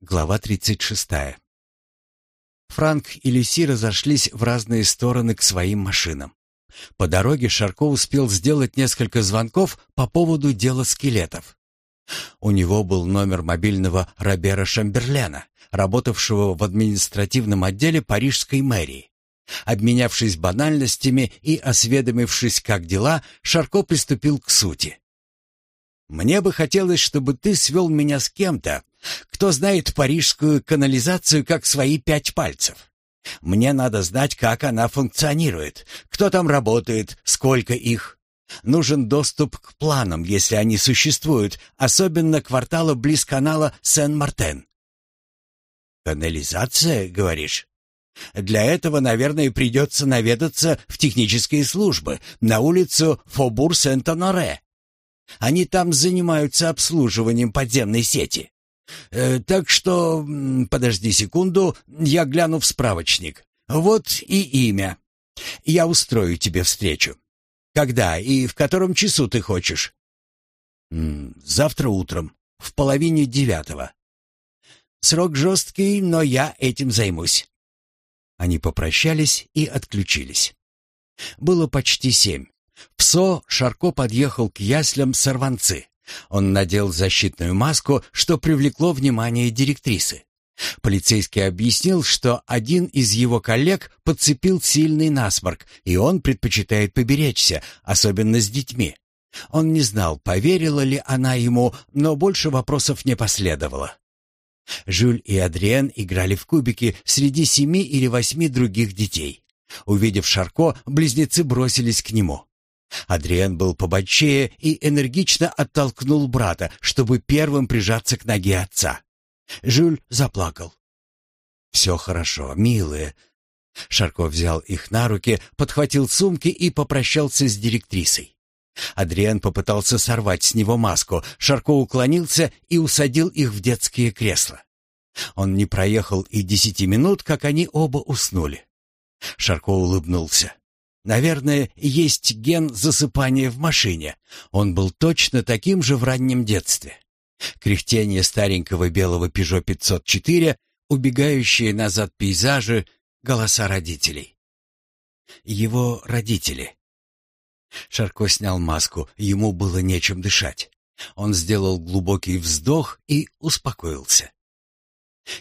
Глава 36. Франк и Люси разошлись в разные стороны к своим машинам. По дороге Шарко успел сделать несколько звонков по поводу дела скелетов. У него был номер мобильного Робера Шамберлена, работавшего в административном отделе парижской мэрии. Обменявшись банальностями и осведомившись, как дела, Шарко приступил к сути. «Мне бы хотелось, чтобы ты свел меня с кем-то, кто знает парижскую канализацию как свои пять пальцев? Мне надо знать, как она функционирует, кто там работает, сколько их. Нужен доступ к планам, если они существуют, особенно квартала близ канала Сен-Мартен. Канализация, говоришь? Для этого, наверное, придется наведаться в технические службы на улицу Фобур-Сент-Оноре. Они там занимаются обслуживанием подземной сети. Э, так что, подожди секунду, я гляну в справочник. Вот и имя. Я устрою тебе встречу. Когда и в котором часу ты хочешь? Завтра утром, в половине девятого. Срок жесткий, но я этим займусь. Они попрощались и отключились. Было почти семь. В СО Шарко подъехал к яслям сорванцы. Он надел защитную маску, что привлекло внимание директрисы. Полицейский объяснил, что один из его коллег подцепил сильный насморк, и он предпочитает поберечься, особенно с детьми. Он не знал, поверила ли она ему, но больше вопросов не последовало. Жюль и Адриен играли в кубики среди семи или восьми других детей. Увидев Шарко, близнецы бросились к нему. Адриан был побольчее и энергично оттолкнул брата, чтобы первым прижаться к ноге отца. Жюль заплакал. «Все хорошо, милые». Шарко взял их на руки, подхватил сумки и попрощался с директрисой. Адриан попытался сорвать с него маску. Шарко уклонился и усадил их в детские кресла. Он не проехал и десяти минут, как они оба уснули. Шарко улыбнулся. Наверное, есть ген засыпания в машине. Он был точно таким же в раннем детстве. Кряхтение старенького белого Peugeot 504, убегающие назад пейзажи, голоса родителей. Его родители. Шарко снял маску, ему было нечем дышать. Он сделал глубокий вздох и успокоился.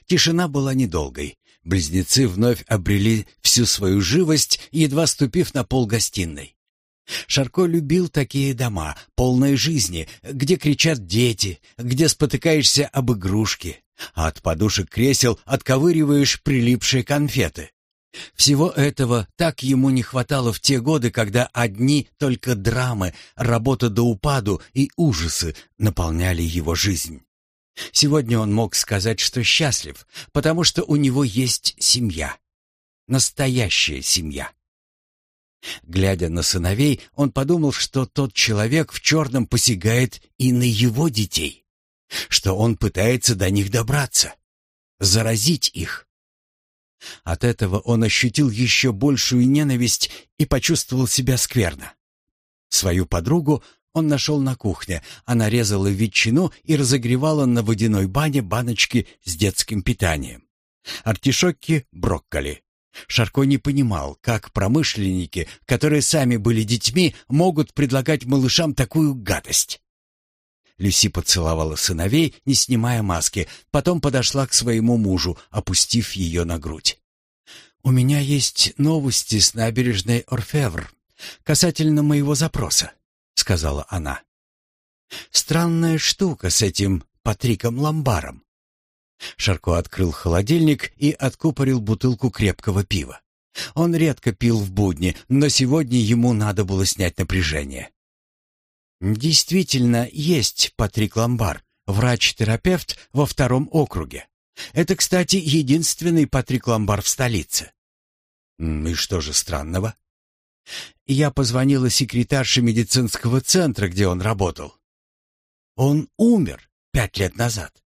Тишина была недолгой. Близнецы вновь обрели всю свою живость, едва ступив на пол гостиной. Шарко любил такие дома, полные жизни, где кричат дети, где спотыкаешься об игрушки, а от подушек кресел отковыриваешь прилипшие конфеты. Всего этого так ему не хватало в те годы, когда одни только драмы, работа до упаду и ужасы наполняли его жизнь. Сегодня он мог сказать, что счастлив, потому что у него есть семья. Настоящая семья. Глядя на сыновей, он подумал, что тот человек в черном посягает и на его детей, что он пытается до них добраться, заразить их. От этого он ощутил еще большую ненависть и почувствовал себя скверно. Свою подругу он нашел на кухне. Она резала ветчину и разогревала на водяной бане баночки с детским питанием. Артишоки, брокколи. Шарко не понимал, как промышленники, которые сами были детьми, могут предлагать малышам такую гадость. Люси поцеловала сыновей, не снимая маски, потом подошла к своему мужу, опустив ее на грудь. «У меня есть новости с набережной Орфевр касательно моего запроса сказала она. Странная штука с этим Патриком Ламбаром. Шарко открыл холодильник и откупорил бутылку крепкого пива. Он редко пил в будни, но сегодня ему надо было снять напряжение. Действительно, есть Патрик Ламбар, врач-терапевт во втором округе. Это, кстати, единственный Патрик Ламбар в столице. И что же странного? Я позвонила секретарше медицинского центра, где он работал. Он умер пять лет назад.